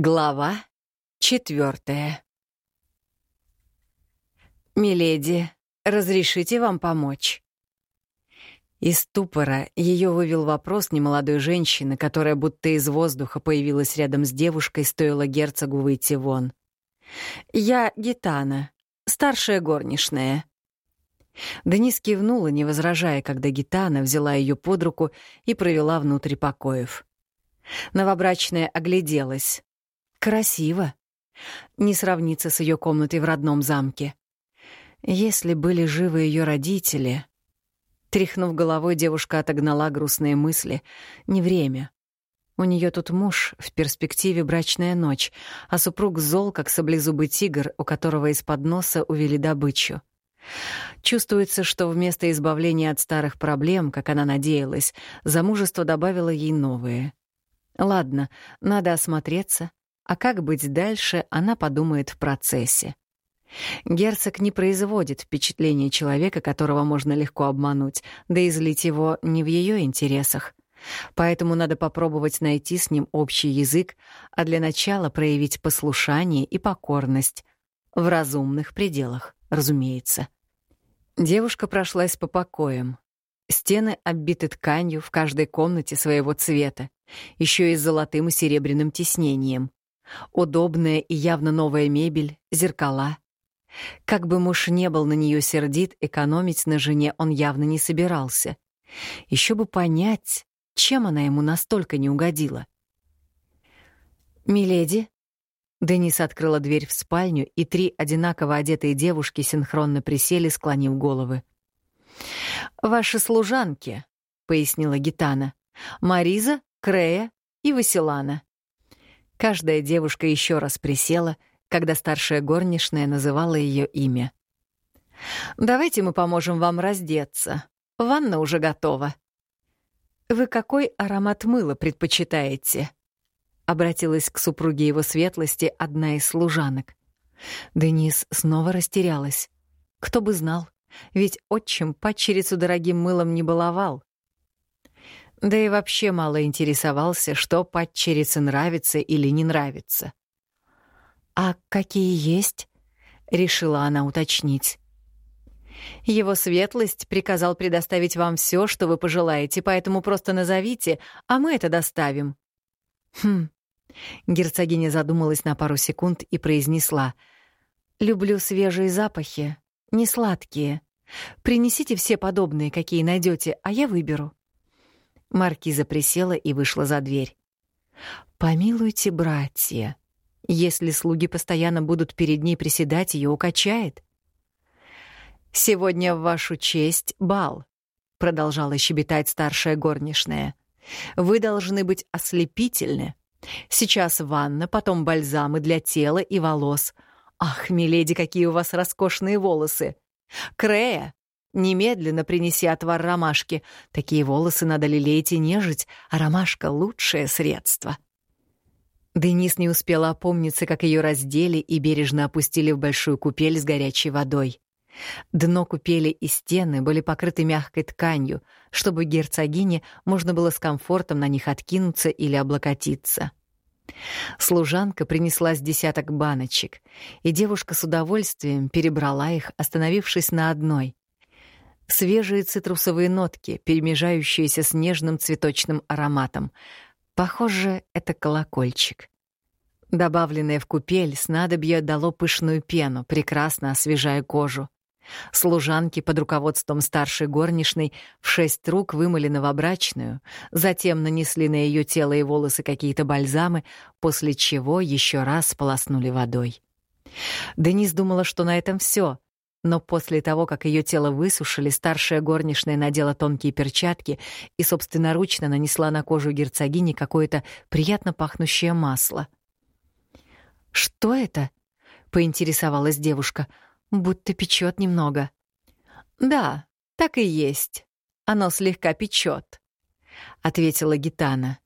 Глава четвертая. «Миледи, разрешите вам помочь?» Из ступора ее вывел вопрос немолодой женщины, которая будто из воздуха появилась рядом с девушкой, стоило герцогу выйти вон. «Я Гитана, старшая горничная». Денис кивнула, не возражая, когда Гитана взяла ее под руку и провела внутрь покоев. Новобрачная огляделась. Красиво. Не сравнится с ее комнатой в родном замке. Если были живы ее родители... Тряхнув головой, девушка отогнала грустные мысли. Не время. У нее тут муж, в перспективе брачная ночь, а супруг зол, как саблезубый тигр, у которого из-под носа увели добычу. Чувствуется, что вместо избавления от старых проблем, как она надеялась, замужество добавило ей новые. Ладно, надо осмотреться, а как быть дальше, она подумает в процессе. Герцог не производит впечатления человека, которого можно легко обмануть, да и злить его не в ее интересах. Поэтому надо попробовать найти с ним общий язык, а для начала проявить послушание и покорность. В разумных пределах, разумеется. Девушка прошлась по покоям. Стены оббиты тканью в каждой комнате своего цвета, еще и с золотым и серебряным тиснением. Удобная и явно новая мебель, зеркала. Как бы муж не был на нее сердит, экономить на жене он явно не собирался. Еще бы понять, чем она ему настолько не угодила. «Миледи?» Денис открыла дверь в спальню, и три одинаково одетые девушки синхронно присели, склонив головы. «Ваши служанки», — пояснила Гитана, — «Мариза, Крея и Василана. Каждая девушка еще раз присела, когда старшая горничная называла ее имя. «Давайте мы поможем вам раздеться. Ванна уже готова». «Вы какой аромат мыла предпочитаете?» — обратилась к супруге его светлости одна из служанок. Денис снова растерялась. Кто бы знал, ведь отчим падчерицу дорогим мылом не баловал. Да и вообще мало интересовался, что падчерице нравится или не нравится. «А какие есть?» — решила она уточнить. «Его светлость приказал предоставить вам все, что вы пожелаете, поэтому просто назовите, а мы это доставим». «Хм». Герцогиня задумалась на пару секунд и произнесла. «Люблю свежие запахи, не сладкие. Принесите все подобные, какие найдете, а я выберу». Маркиза присела и вышла за дверь. «Помилуйте, братья, если слуги постоянно будут перед ней приседать, ее укачает». «Сегодня в вашу честь бал», — продолжала щебетать старшая горничная. «Вы должны быть ослепительны. Сейчас ванна, потом бальзамы для тела и волос. Ах, миледи, какие у вас роскошные волосы! Крея, Немедленно принеси отвар ромашки. Такие волосы надо лелеять и нежить, а ромашка — лучшее средство. Денис не успела опомниться, как ее раздели и бережно опустили в большую купель с горячей водой. Дно купели и стены были покрыты мягкой тканью, чтобы герцогине можно было с комфортом на них откинуться или облокотиться. Служанка принесла с десяток баночек, и девушка с удовольствием перебрала их, остановившись на одной свежие цитрусовые нотки, перемежающиеся с нежным цветочным ароматом. Похоже, это колокольчик. Добавленное в купель снадобье дало пышную пену, прекрасно освежая кожу. Служанки под руководством старшей горничной в шесть рук вымыли новобрачную, затем нанесли на ее тело и волосы какие-то бальзамы, после чего еще раз сполоснули водой. Денис думала, что на этом все, но после того, как ее тело высушили, старшая горничная надела тонкие перчатки и собственноручно нанесла на кожу герцогини какое-то приятно пахнущее масло. «Что это?» — поинтересовалась девушка. «Будто печет немного». «Да, так и есть. Оно слегка печет», — ответила Гитана.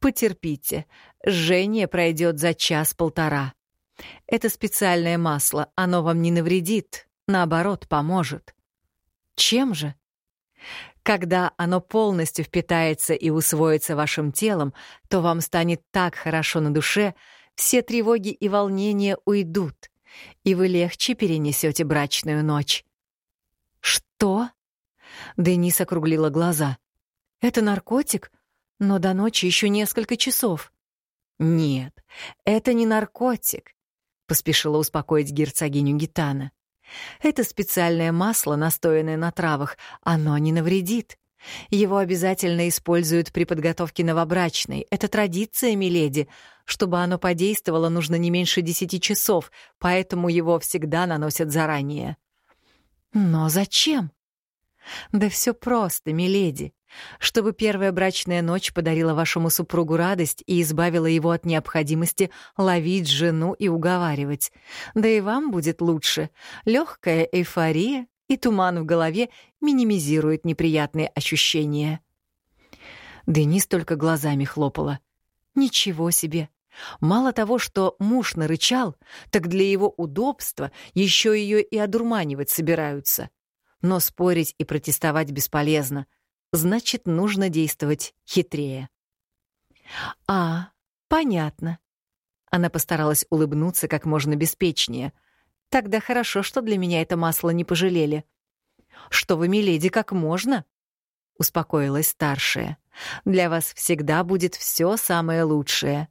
«Потерпите, жжение пройдет за час-полтора. Это специальное масло, оно вам не навредит, наоборот, поможет. Чем же? Когда оно полностью впитается и усвоится вашим телом, то вам станет так хорошо на душе, все тревоги и волнения уйдут, и вы легче перенесете брачную ночь. Что? Денис округлила глаза. Это наркотик? Но до ночи еще несколько часов. Нет, это не наркотик, поспешила успокоить герцогиню Гитана. Это специальное масло, настоянное на травах, оно не навредит. Его обязательно используют при подготовке новобрачной. Это традиция, миледи. Чтобы оно подействовало, нужно не меньше десяти часов, поэтому его всегда наносят заранее. Но зачем? Да все просто, миледи чтобы первая брачная ночь подарила вашему супругу радость и избавила его от необходимости ловить жену и уговаривать. Да и вам будет лучше. Легкая эйфория и туман в голове минимизируют неприятные ощущения. Денис только глазами хлопала. Ничего себе! Мало того, что муж нарычал, так для его удобства еще ее и одурманивать собираются. Но спорить и протестовать бесполезно — значит, нужно действовать хитрее. «А, понятно». Она постаралась улыбнуться как можно беспечнее. «Тогда хорошо, что для меня это масло не пожалели». «Что вы, миледи, как можно?» — успокоилась старшая. «Для вас всегда будет все самое лучшее.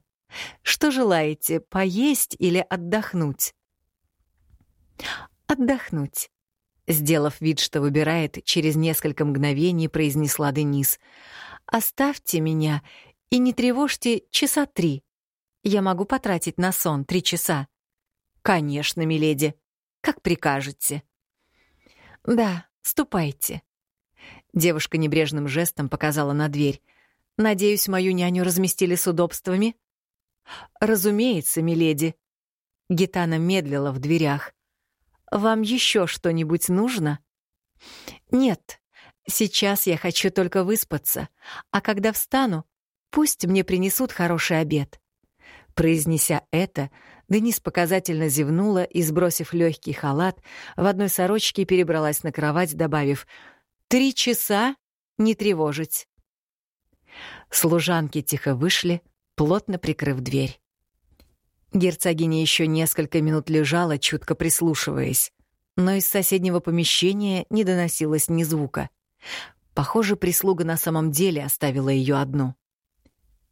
Что желаете, поесть или отдохнуть?» «Отдохнуть», Сделав вид, что выбирает, через несколько мгновений произнесла Денис. «Оставьте меня и не тревожьте часа три. Я могу потратить на сон три часа». «Конечно, миледи. Как прикажете». «Да, ступайте». Девушка небрежным жестом показала на дверь. «Надеюсь, мою няню разместили с удобствами?» «Разумеется, миледи». Гитана медлила в дверях. Вам еще что-нибудь нужно? Нет, сейчас я хочу только выспаться, а когда встану, пусть мне принесут хороший обед. Произнеся это, Денис показательно зевнула и, сбросив легкий халат, в одной сорочке перебралась на кровать, добавив «Три часа не тревожить». Служанки тихо вышли, плотно прикрыв дверь. Герцогиня еще несколько минут лежала, чутко прислушиваясь, но из соседнего помещения не доносилось ни звука. Похоже, прислуга на самом деле оставила ее одну.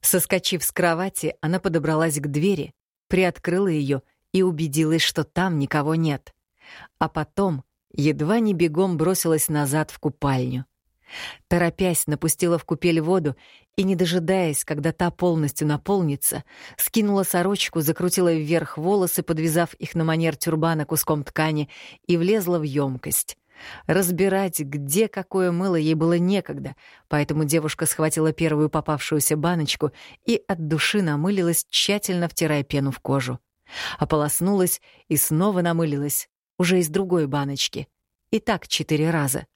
Соскочив с кровати, она подобралась к двери, приоткрыла ее и убедилась, что там никого нет. А потом едва не бегом бросилась назад в купальню. Торопясь, напустила в купель воду и, не дожидаясь, когда та полностью наполнится, скинула сорочку, закрутила вверх волосы, подвязав их на манер тюрбана куском ткани, и влезла в емкость. Разбирать, где какое мыло, ей было некогда, поэтому девушка схватила первую попавшуюся баночку и от души намылилась, тщательно втирая пену в кожу. Ополоснулась и снова намылилась, уже из другой баночки. И так четыре раза.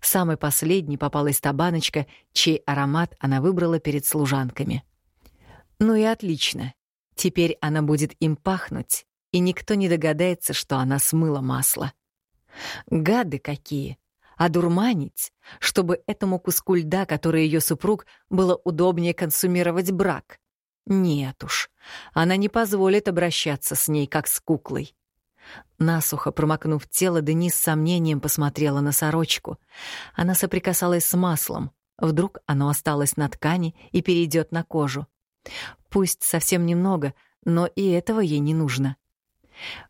Самой последней попалась та баночка, чей аромат она выбрала перед служанками. Ну и отлично. Теперь она будет им пахнуть, и никто не догадается, что она смыла масло. Гады какие! Одурманить, чтобы этому куску льда, который ее супруг, было удобнее консумировать брак. Нет уж, она не позволит обращаться с ней, как с куклой. Насухо промокнув тело, Денис с сомнением посмотрела на сорочку. Она соприкасалась с маслом. Вдруг оно осталось на ткани и перейдет на кожу. Пусть совсем немного, но и этого ей не нужно.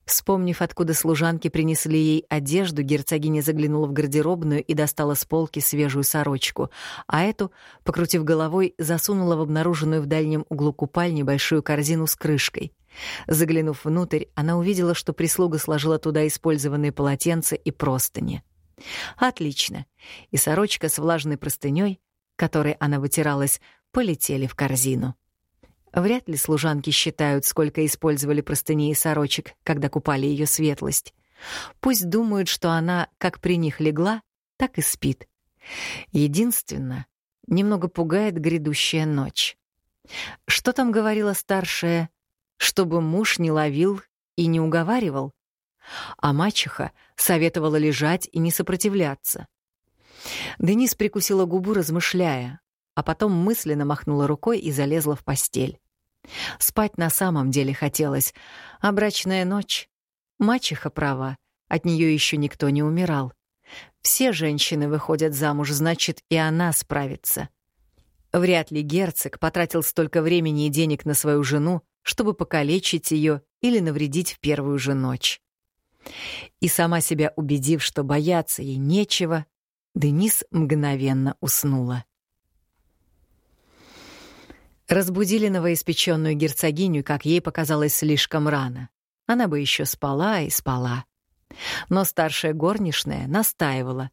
Вспомнив, откуда служанки принесли ей одежду, герцогиня заглянула в гардеробную и достала с полки свежую сорочку, а эту, покрутив головой, засунула в обнаруженную в дальнем углу купальни большую корзину с крышкой. Заглянув внутрь, она увидела, что прислуга сложила туда использованные полотенца и простыни. Отлично. И сорочка с влажной простыней, которой она вытиралась, полетели в корзину. Вряд ли служанки считают, сколько использовали простыней и сорочек, когда купали ее светлость. Пусть думают, что она как при них легла, так и спит. Единственно, немного пугает грядущая ночь. Что там говорила старшая чтобы муж не ловил и не уговаривал. А мачеха советовала лежать и не сопротивляться. Денис прикусила губу, размышляя, а потом мысленно махнула рукой и залезла в постель. Спать на самом деле хотелось, а брачная ночь... Мачеха права, от нее еще никто не умирал. Все женщины выходят замуж, значит, и она справится. Вряд ли герцог потратил столько времени и денег на свою жену, чтобы покалечить ее или навредить в первую же ночь. И сама себя убедив, что бояться ей нечего, Денис мгновенно уснула. Разбудили новоиспеченную герцогиню, как ей показалось, слишком рано. Она бы еще спала и спала. Но старшая горничная настаивала.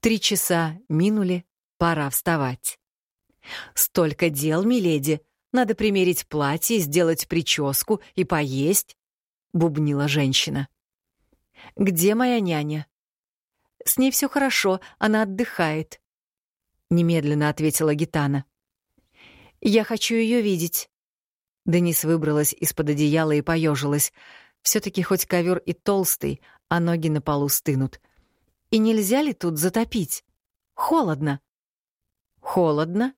Три часа минули, пора вставать. «Столько дел, миледи! Надо примерить платье, сделать прическу и поесть», — бубнила женщина. «Где моя няня?» «С ней все хорошо, она отдыхает», — немедленно ответила Гитана. «Я хочу ее видеть». Денис выбралась из-под одеяла и поежилась. все таки хоть ковер и толстый, а ноги на полу стынут. И нельзя ли тут затопить? Холодно. Холодно?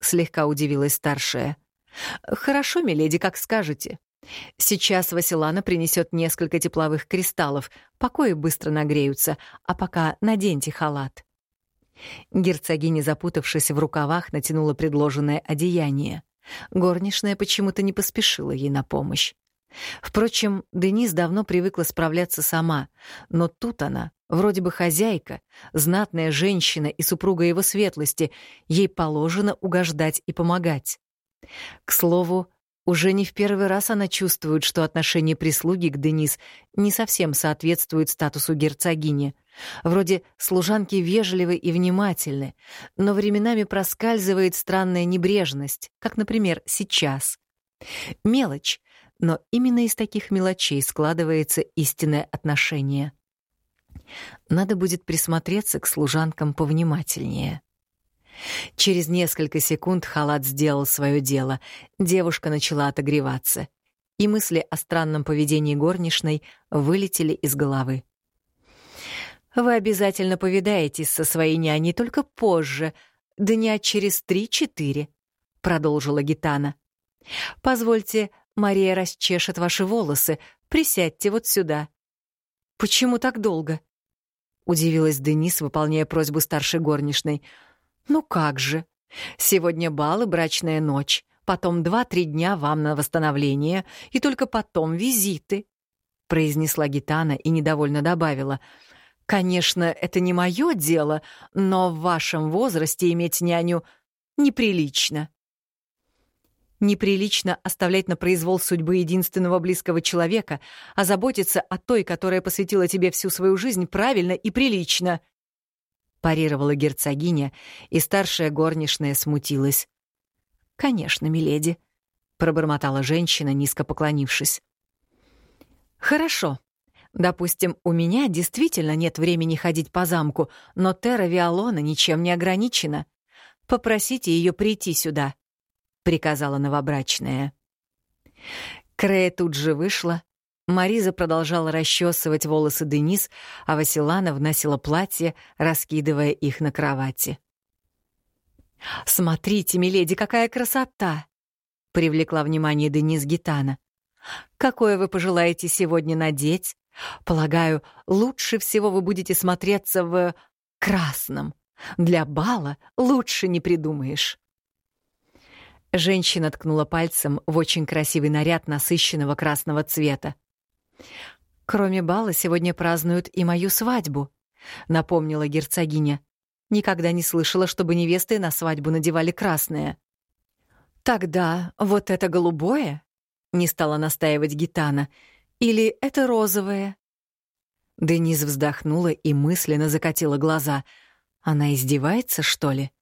Слегка удивилась старшая. Хорошо, миледи, как скажете. Сейчас Василана принесет несколько тепловых кристаллов, покои быстро нагреются, а пока наденьте халат. Герцогиня, запутавшись в рукавах, натянула предложенное одеяние. Горничная почему-то не поспешила ей на помощь. Впрочем, Денис давно привыкла справляться сама, но тут она, вроде бы хозяйка, знатная женщина и супруга его светлости, ей положено угождать и помогать. К слову, уже не в первый раз она чувствует, что отношение прислуги к Денис не совсем соответствует статусу герцогини. Вроде служанки вежливы и внимательны, но временами проскальзывает странная небрежность, как, например, сейчас. Мелочь, но именно из таких мелочей складывается истинное отношение. Надо будет присмотреться к служанкам повнимательнее. Через несколько секунд халат сделал свое дело. Девушка начала отогреваться, и мысли о странном поведении горничной вылетели из головы. «Вы обязательно повидаетесь со своей няней только позже, дня через три-четыре», — продолжила Гитана. «Позвольте Мария расчешет ваши волосы. Присядьте вот сюда». «Почему так долго?» — удивилась Денис, выполняя просьбу старшей горничной. «Ну как же. Сегодня бал и брачная ночь, потом два-три дня вам на восстановление, и только потом визиты», — произнесла Гитана и недовольно добавила. «Конечно, это не мое дело, но в вашем возрасте иметь няню неприлично». Неприлично оставлять на произвол судьбы единственного близкого человека, а заботиться о той, которая посвятила тебе всю свою жизнь, правильно и прилично. Парировала герцогиня, и старшая горничная смутилась. «Конечно, миледи», — пробормотала женщина, низко поклонившись. «Хорошо. Допустим, у меня действительно нет времени ходить по замку, но Терра Виолона ничем не ограничена. Попросите ее прийти сюда». — приказала новобрачная. Крея тут же вышла. Мариза продолжала расчесывать волосы Денис, а Василана вносила платье, раскидывая их на кровати. «Смотрите, миледи, какая красота!» — привлекла внимание Денис Гитана. «Какое вы пожелаете сегодня надеть? Полагаю, лучше всего вы будете смотреться в красном. Для бала лучше не придумаешь». Женщина ткнула пальцем в очень красивый наряд насыщенного красного цвета. «Кроме бала, сегодня празднуют и мою свадьбу», — напомнила герцогиня. «Никогда не слышала, чтобы невесты на свадьбу надевали красное». «Тогда вот это голубое?» — не стала настаивать Гитана. «Или это розовое?» Денис вздохнула и мысленно закатила глаза. «Она издевается, что ли?»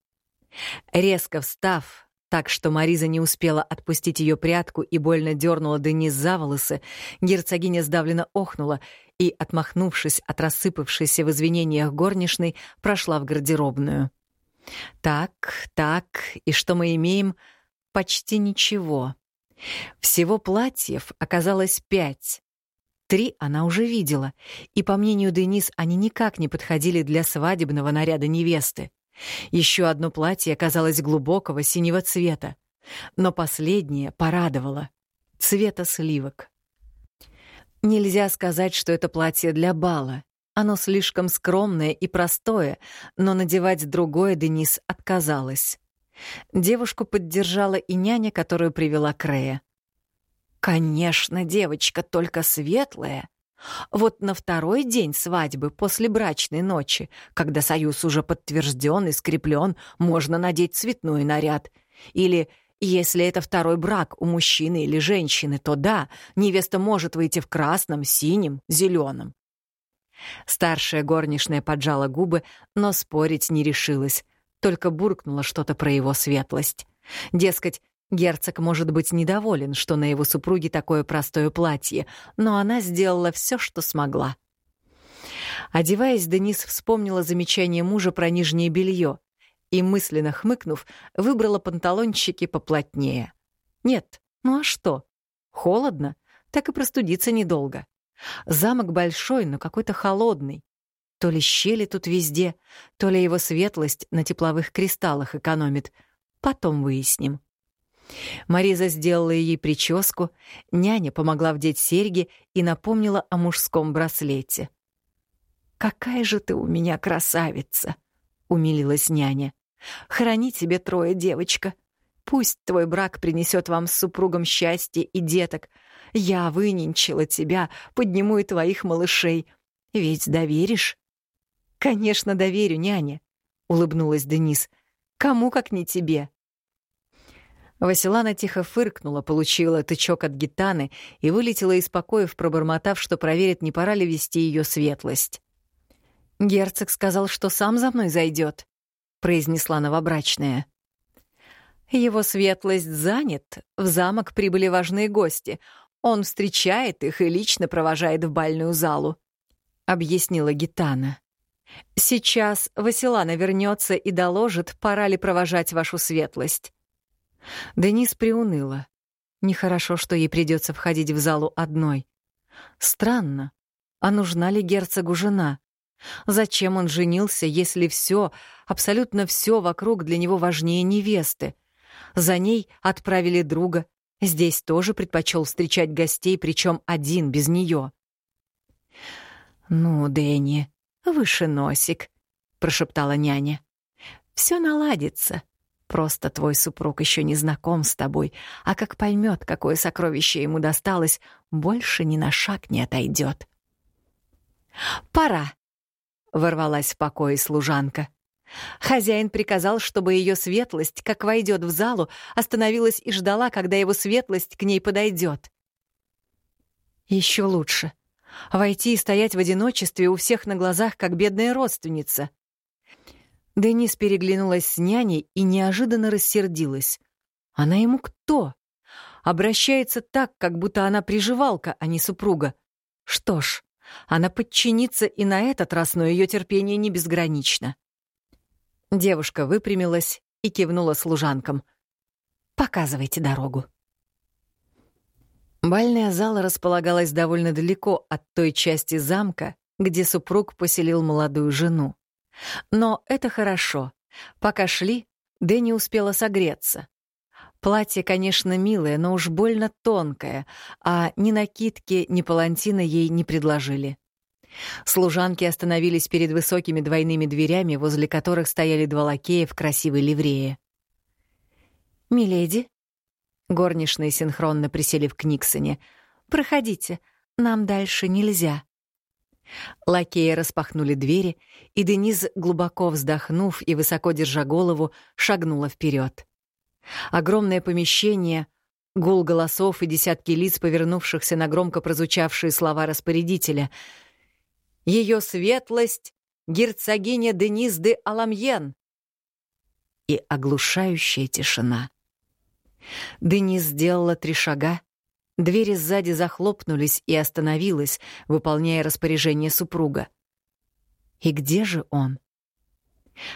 Резко встав, так что Мариза не успела отпустить ее прядку и больно дернула Денис за волосы, герцогиня сдавленно охнула и, отмахнувшись от рассыпавшейся в извинениях горничной, прошла в гардеробную. Так, так, и что мы имеем? Почти ничего. Всего платьев оказалось пять. Три она уже видела, и, по мнению Денис, они никак не подходили для свадебного наряда невесты. Еще одно платье оказалось глубокого синего цвета. Но последнее порадовало. Цвета сливок. Нельзя сказать, что это платье для бала. Оно слишком скромное и простое, но надевать другое Денис отказалась. Девушку поддержала и няня, которую привела Крея. «Конечно, девочка, только светлая. Вот на второй день свадьбы, после брачной ночи, когда союз уже подтвержден и скреплен, можно надеть цветной наряд. Или, если это второй брак у мужчины или женщины, то да, невеста может выйти в красном, синем, зеленом. Старшая горничная поджала губы, но спорить не решилась, только буркнула что-то про его светлость. Дескать, герцог может быть недоволен, что на его супруге такое простое платье, но она сделала все, что смогла. Одеваясь, Денис вспомнила замечание мужа про нижнее белье и, мысленно хмыкнув, выбрала панталончики поплотнее. Нет, ну а что? Холодно, так и простудиться недолго. Замок большой, но какой-то холодный. То ли щели тут везде, то ли его светлость на тепловых кристаллах экономит. Потом выясним. Мариза сделала ей прическу, няня помогла вдеть серьги и напомнила о мужском браслете. «Какая же ты у меня красавица!» — умилилась няня. «Храни тебе трое, девочка. Пусть твой брак принесет вам с супругом счастье и деток, я выненчила тебя, подниму и твоих малышей. Ведь доверишь?» «Конечно, доверю, няня», — улыбнулась Денис. «Кому, как не тебе?» Василана тихо фыркнула, получила тычок от гитаны и вылетела из покоев, пробормотав, что проверит, не пора ли вести ее светлость. «Герцог сказал, что сам за мной зайдет», — произнесла новобрачная. «Его светлость занят, в замок прибыли важные гости. Он встречает их и лично провожает в бальную залу», — объяснила Гитана. «Сейчас Василана вернется и доложит, пора ли провожать вашу светлость». Денис приуныла. Нехорошо, что ей придется входить в залу одной. Странно. А нужна ли герцогу жена? Зачем он женился, если все, абсолютно все вокруг для него важнее невесты? За ней отправили друга, Здесь тоже предпочел встречать гостей, причем один, без нее. «Ну, Дэнни, выше носик», — прошептала няня. «Все наладится. Просто твой супруг еще не знаком с тобой, а как поймет, какое сокровище ему досталось, больше ни на шаг не отойдет». «Пора», — ворвалась в покое служанка. Хозяин приказал, чтобы ее светлость, как войдет в залу, остановилась и ждала, когда его светлость к ней подойдет. Еще лучше. Войти и стоять в одиночестве у всех на глазах, как бедная родственница. Денис переглянулась с няней и неожиданно рассердилась. Она ему кто? Обращается так, как будто она приживалка, а не супруга. Что ж, она подчинится и на этот раз, но ее терпение не безгранично. Девушка выпрямилась и кивнула служанкам. «Показывайте дорогу». Бальная зала располагалась довольно далеко от той части замка, где супруг поселил молодую жену. Но это хорошо. Пока шли, Дэнни успела согреться. Платье, конечно, милое, но уж больно тонкое, а ни накидки, ни палантина ей не предложили. Служанки остановились перед высокими двойными дверями, возле которых стояли два лакея в красивой ливрее. «Миледи», — горничные синхронно присели в Книксоне, — «проходите, нам дальше нельзя». Лакеи распахнули двери, и Дениз, глубоко вздохнув и высоко держа голову, шагнула вперед. Огромное помещение, гул голосов и десятки лиц, повернувшихся на громко прозвучавшие слова распорядителя — ее светлость — герцогиня Денис де Аламьен. И оглушающая тишина. Денис сделала три шага, двери сзади захлопнулись и остановилась, выполняя распоряжение супруга. И где же он?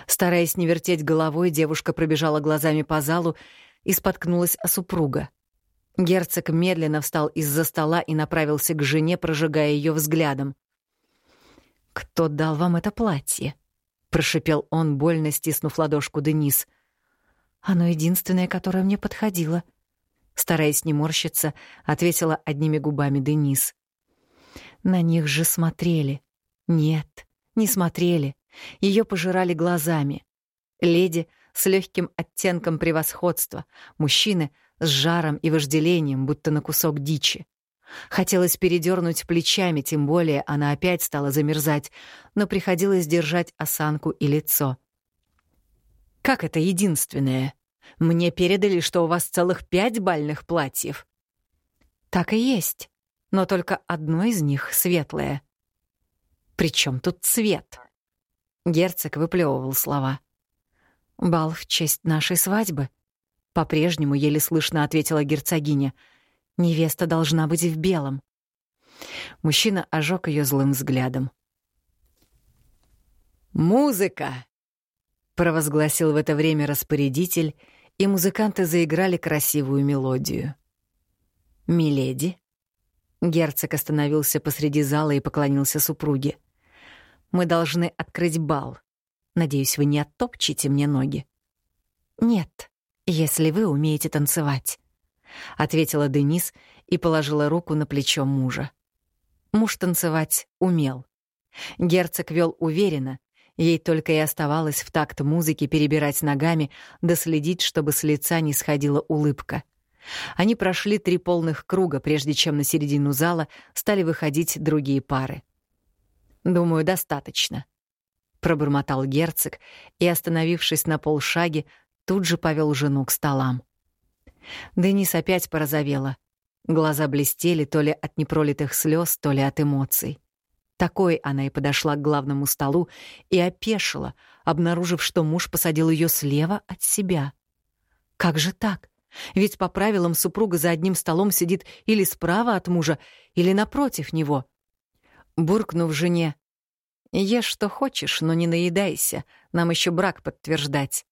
Стараясь не вертеть головой, девушка пробежала глазами по залу и споткнулась о супруга. Герцог медленно встал из-за стола и направился к жене, прожигая ее взглядом. «Кто дал вам это платье?» — прошипел он, больно стиснув ладошку Денис. Оно единственное, которое мне подходило. Стараясь не морщиться, ответила одними губами Денис. На них же смотрели. Нет, не смотрели. Ее пожирали глазами. Леди с легким оттенком превосходства, мужчины с жаром и вожделением, будто на кусок дичи. Хотелось передернуть плечами, тем более она опять стала замерзать, но приходилось держать осанку и лицо. «Как это единственное? Мне передали, что у вас целых пять бальных платьев». «Так и есть, но только одно из них светлое». «При чем тут цвет?» Герцог выплевывал слова. «Бал в честь нашей свадьбы», — по-прежнему еле слышно ответила герцогиня — Невеста должна быть в белом. Мужчина ожег ее злым взглядом. «Музыка!» — провозгласил в это время распорядитель, и музыканты заиграли красивую мелодию. «Миледи?» Герцог остановился посреди зала и поклонился супруге. «Мы должны открыть бал. Надеюсь, вы не оттопчете мне ноги?» «Нет, если вы умеете танцевать». — ответила Денис и положила руку на плечо мужа. Муж танцевать умел. Герцог вел уверенно, ей только и оставалось в такт музыки перебирать ногами да чтобы с лица не сходила улыбка. Они прошли три полных круга, прежде чем на середину зала стали выходить другие пары. «Думаю, достаточно», — пробормотал герцог и, остановившись на полшаге, тут же повел жену к столам. Денис опять порозовела. Глаза блестели то ли от непролитых слез, то ли от эмоций. Такой она и подошла к главному столу и опешила, обнаружив, что муж посадил ее слева от себя. Как же так? Ведь по правилам супруга за одним столом сидит или справа от мужа, или напротив него. Буркнув жене, «Ешь, что хочешь, но не наедайся, нам еще брак подтверждать».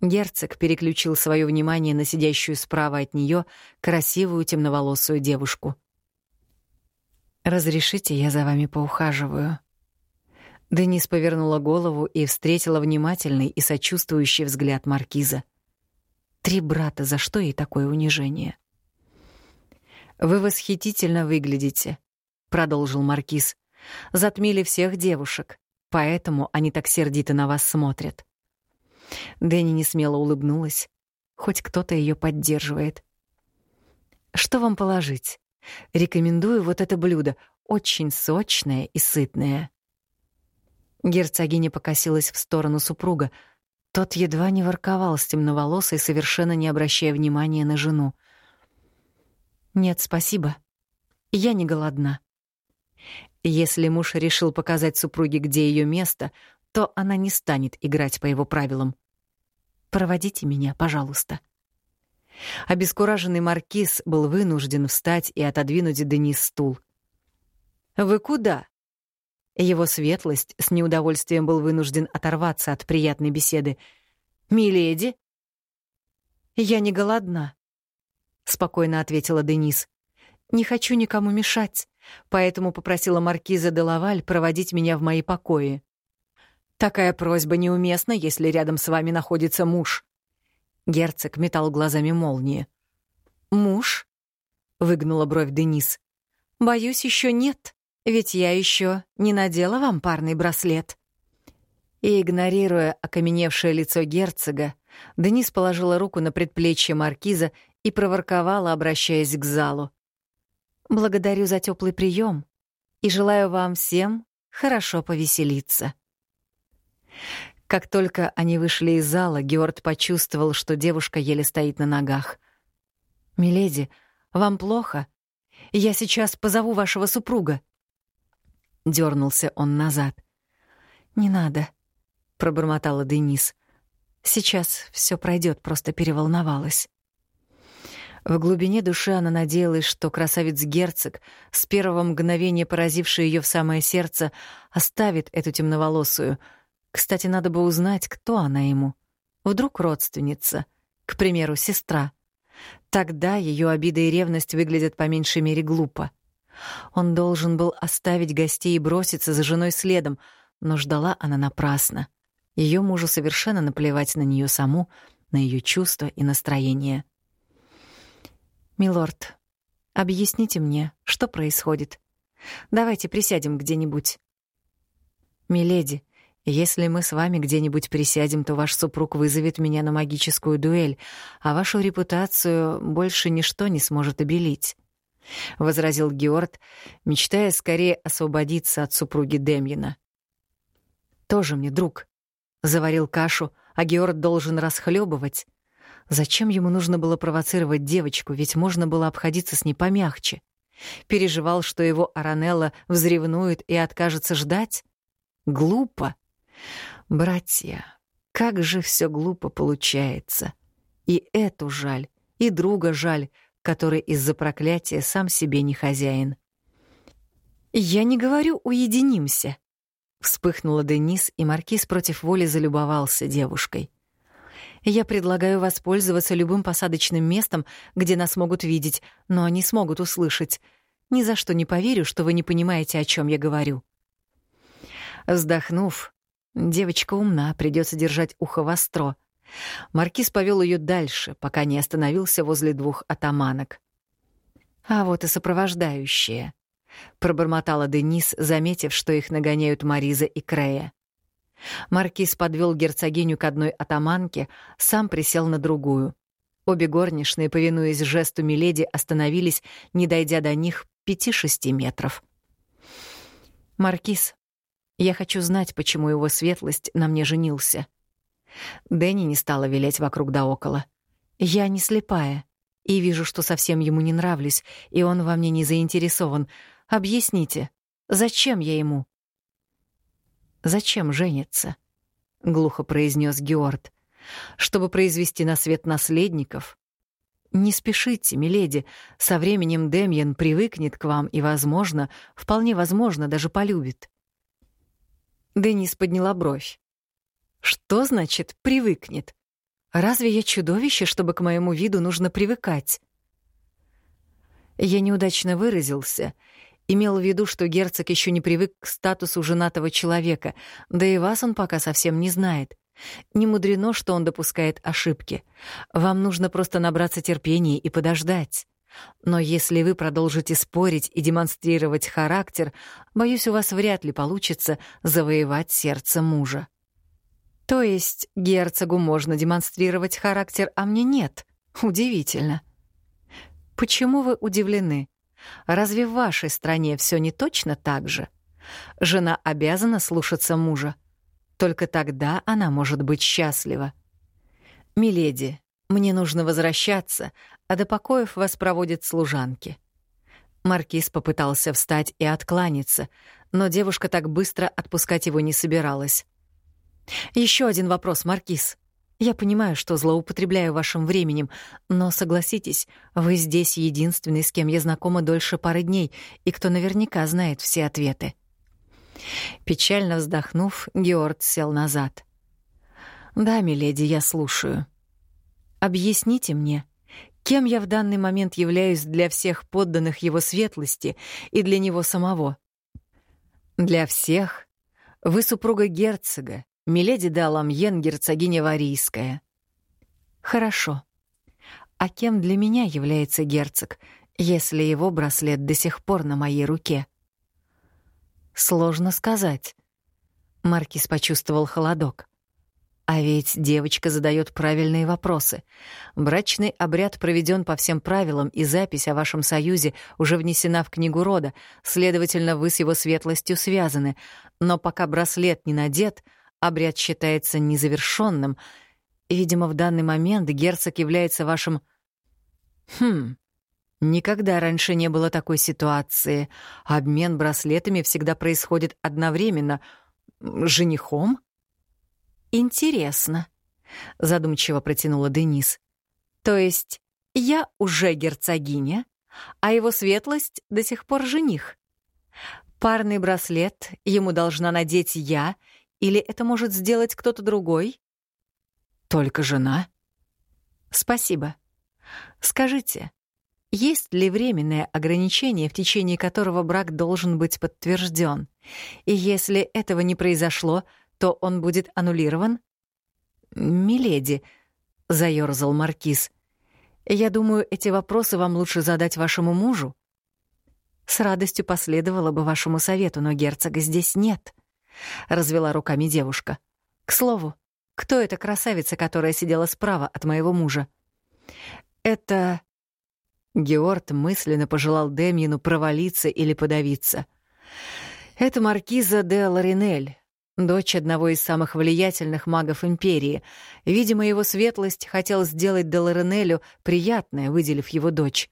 Герцог переключил свое внимание на сидящую справа от нее красивую темноволосую девушку. «Разрешите, я за вами поухаживаю?» Денис повернула голову и встретила внимательный и сочувствующий взгляд маркиза. Три брата, за что ей такое унижение? «Вы восхитительно выглядите», — продолжил маркиз. «Затмили всех девушек, поэтому они так сердито на вас смотрят. Дэнни не смело улыбнулась. Хоть кто-то ее поддерживает. Что вам положить? Рекомендую вот это блюдо, очень сочное и сытное. Герцогиня покосилась в сторону супруга. Тот едва не ворковал с темноволосой, совершенно не обращая внимания на жену. «Нет, спасибо. Я не голодна». Если муж решил показать супруге, где ее место, то она не станет играть по его правилам. Проводите меня, пожалуйста. Обескураженный маркиз был вынужден встать и отодвинуть Денис стул. «Вы куда?» Его светлость с неудовольствием был вынужден оторваться от приятной беседы. «Миледи?» «Я не голодна», — спокойно ответила Денис. «Не хочу никому мешать, поэтому попросила маркиза де Лаваль проводить меня в мои покои». Такая просьба неуместна, если рядом с вами находится муж. Герцог метал глазами молнии. Муж? выгнула бровь Денис. Боюсь, еще нет, ведь я еще не надела вам парный браслет. И игнорируя окаменевшее лицо герцога, Денис положила руку на предплечье маркиза и проворковала, обращаясь к залу. «Благодарю за теплый прием и желаю вам всем хорошо повеселиться». Как только они вышли из зала, Георг почувствовал, что девушка еле стоит на ногах. «Миледи, вам плохо? Я сейчас позову вашего супруга». Дёрнулся он назад. «Не надо», — пробормотала Денис. «Сейчас все пройдет, просто переволновалась». В глубине души она надеялась, что красавец-герцог, с первого мгновения поразивший ее в самое сердце, оставит эту темноволосую — кстати, надо бы узнать, кто она ему. Вдруг родственница, к примеру, сестра. Тогда ее обида и ревность выглядят по меньшей мере глупо. Он должен был оставить гостей и броситься за женой следом, но ждала она напрасно. Ее мужу совершенно наплевать на нее саму, на ее чувства и настроение. «Милорд, объясните мне, что происходит. Давайте присядем где-нибудь». «Миледи, если мы с вами где-нибудь присядем, то ваш супруг вызовет меня на магическую дуэль, а вашу репутацию больше ничто не сможет обелить», — возразил Георд, мечтая скорее освободиться от супруги Демьена. «Тоже мне друг. Заварил кашу, а Георг должен расхлебывать. Зачем ему нужно было провоцировать девочку, ведь можно было обходиться с ней помягче? Переживал, что его Аранелла взревнует и откажется ждать? Глупо. Братья, как же все глупо получается. И эту жаль, и друга жаль, который из-за проклятия сам себе не хозяин. «Я не говорю «уединимся», Вспыхнула Денис, и маркиз против воли залюбовался девушкой. «Я предлагаю воспользоваться любым посадочным местом, где нас могут видеть, но они смогут услышать. Ни за что не поверю, что вы не понимаете, о чем я говорю». Вздохнув, девочка умна, придется держать ухо востро. Маркиз повел ее дальше, пока не остановился возле двух атаманок. А вот и сопровождающие. — пробормотала Денис, заметив, что их нагоняют Мариза и Крея. Маркиз подвел герцогиню к одной атаманке, сам присел на другую. Обе горничные, повинуясь жесту Миледи, остановились, не дойдя до них пяти-шести метров. «Маркиз, я хочу знать, почему его светлость на мне женился». Дэнни не стала вилять вокруг да около. «Я не слепая, и вижу, что совсем ему не нравлюсь, и он во мне не заинтересован, Объясните, зачем я ему? Зачем жениться? глухо произнес Георд. Чтобы произвести на свет наследников? Не спешите, миледи, со временем Демьян привыкнет к вам и, возможно, вполне возможно, даже полюбит. Денис подняла бровь. Что значит «привыкнет»? Разве я чудовище, чтобы к моему виду нужно привыкать? Я неудачно выразился — Имел в виду, что герцог еще не привык к статусу женатого человека, да и вас он пока совсем не знает. Не мудрено, что он допускает ошибки. Вам нужно просто набраться терпения и подождать. Но если вы продолжите спорить и демонстрировать характер, боюсь, у вас вряд ли получится завоевать сердце мужа. То есть герцогу можно демонстрировать характер, а мне нет. Удивительно. Почему вы удивлены? Разве в вашей стране все не точно так же? Жена обязана слушаться мужа. Только тогда она может быть счастлива. «Миледи, мне нужно возвращаться, а до покоев вас проводят служанки». Маркиз попытался встать и откланяться, но девушка так быстро отпускать его не собиралась. Еще один вопрос, Маркиз. Я понимаю, что злоупотребляю вашим временем, но согласитесь, вы здесь единственный, с кем я знакома дольше пары дней, и кто наверняка знает все ответы. Печально вздохнув, Георг сел назад. Да, миледи, я слушаю. Объясните мне, кем я в данный момент являюсь для всех подданных его светлости и для него самого? Для всех вы супруга герцога, Миледи де Аламьен, герцогиня Варийская. Хорошо. А кем для меня является герцог, если его браслет до сих пор на моей руке? Сложно сказать. Маркис почувствовал холодок. А ведь девочка задает правильные вопросы. Брачный обряд проведен по всем правилам, и запись о вашем союзе уже внесена в книгу рода, следовательно, вы с его светлостью связаны. Но пока браслет не надет — Обряд считается незавершенным, видимо, в данный момент герцог является вашим... Хм... Никогда раньше не было такой ситуации. Обмен браслетами всегда происходит одновременно. Женихом? Интересно, задумчиво протянула Денис. То есть я уже герцогиня, а его светлость до сих пор жених. Парный браслет ему должна надеть я или это может сделать кто-то другой? Только жена? Спасибо. Скажите, есть ли временное ограничение, в течение которого брак должен быть подтвержден? И если этого не произошло, то он будет аннулирован? Миледи, — заёрзал Маркиз. «Я думаю, эти вопросы вам лучше задать вашему мужу». «С радостью последовала бы вашему совету, но герцога здесь нет», — развела руками девушка. «К слову, кто эта красавица, которая сидела справа от моего мужа?» «Это...» Георг мысленно пожелал Демьину провалиться или подавиться. «Это маркиза де Ларинель, дочь одного из самых влиятельных магов Империи. Видимо, его светлость хотел сделать де Ларинелю приятное, выделив его дочь.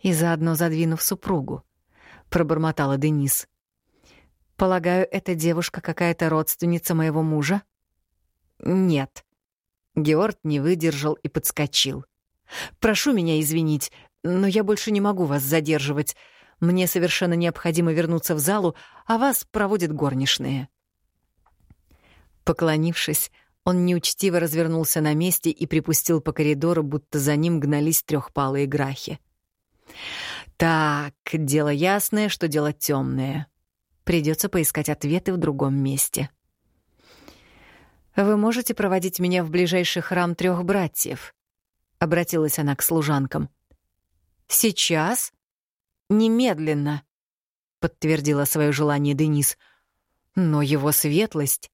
И заодно задвинув супругу», — пробормотала Денис. «Полагаю, эта девушка какая-то родственница моего мужа?» «Нет». Георг не выдержал и подскочил. Прошу меня извинить, но я больше не могу вас задерживать. Мне совершенно необходимо вернуться в залу, а вас проводят горничные». Поклонившись, он неучтиво развернулся на месте и припустил по коридору, будто за ним гнались трехпалые грахи. «Так, дело ясное, что дело темное. Придется поискать ответы в другом месте». «Вы можете проводить меня в ближайший храм трех братьев?» — обратилась она к служанкам. «Сейчас? Немедленно!» — подтвердила свое желание Денис. «Но его светлость...»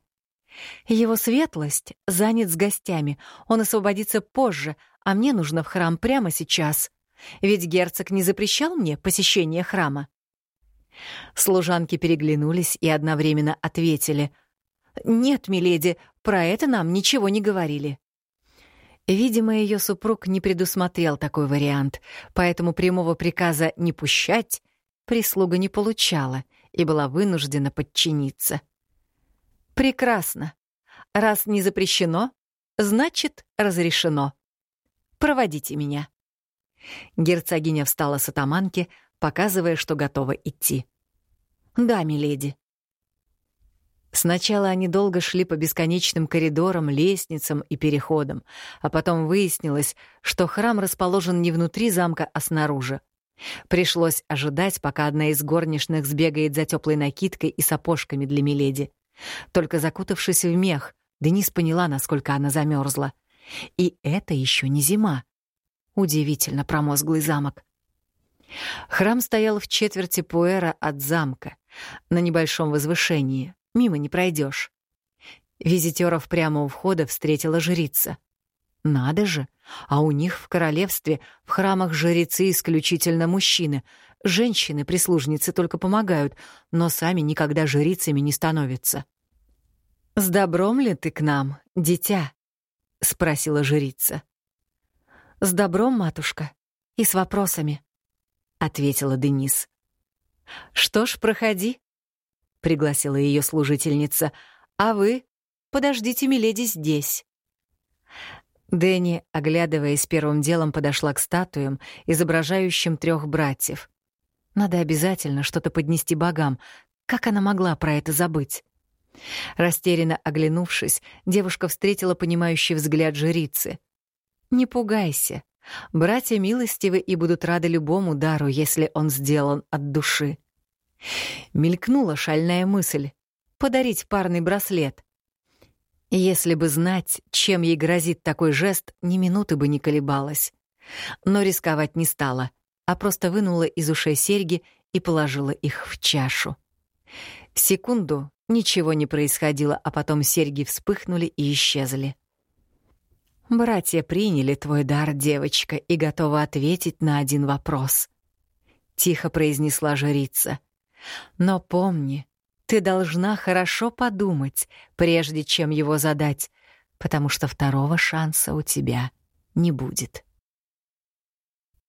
«Его светлость занят с гостями. Он освободится позже, а мне нужно в храм прямо сейчас. Ведь герцог не запрещал мне посещение храма». Служанки переглянулись и одновременно ответили. «Нет, миледи, про это нам ничего не говорили». Видимо, ее супруг не предусмотрел такой вариант, поэтому прямого приказа «не пущать» прислуга не получала и была вынуждена подчиниться. «Прекрасно. Раз не запрещено, значит, разрешено. Проводите меня». Герцогиня встала с атаманки, показывая, что готова идти. «Да, миледи». Сначала они долго шли по бесконечным коридорам, лестницам и переходам, а потом выяснилось, что храм расположен не внутри замка, а снаружи. Пришлось ожидать, пока одна из горничных сбегает за теплой накидкой и сапожками для Миледи. Только закутавшись в мех, Денис поняла, насколько она замерзла. И это еще не зима. Удивительно промозглый замок. Храм стоял в четверти пуэра от замка, на небольшом возвышении, мимо не пройдешь. Визитеров прямо у входа встретила жрица. Надо же, а у них в королевстве в храмах жрецы исключительно мужчины. Женщины-прислужницы только помогают, но сами никогда жрицами не становятся. «С добром ли ты к нам, дитя?» — спросила жрица. «С добром, матушка, и с вопросами», — ответила Денис. «Что ж, проходи», пригласила ее служительница. А вы подождите миледи здесь. Дэнни, оглядываясь первым делом, подошла к статуям, изображающим трех братьев. Надо обязательно что-то поднести богам. Как она могла про это забыть? Растерянно оглянувшись, девушка встретила понимающий взгляд жрицы. «Не пугайся. Братья милостивы и будут рады любому дару, если он сделан от души. Мелькнула шальная мысль — подарить парный браслет. Если бы знать, чем ей грозит такой жест, ни минуты бы не колебалась. Но рисковать не стала, а просто вынула из ушей серьги и положила их в чашу. Секунду ничего не происходило, а потом серьги вспыхнули и исчезли. «Братья приняли твой дар, девочка, и готовы ответить на один вопрос», — тихо произнесла жрица. Но помни, ты должна хорошо подумать, прежде чем его задать, потому что второго шанса у тебя не будет.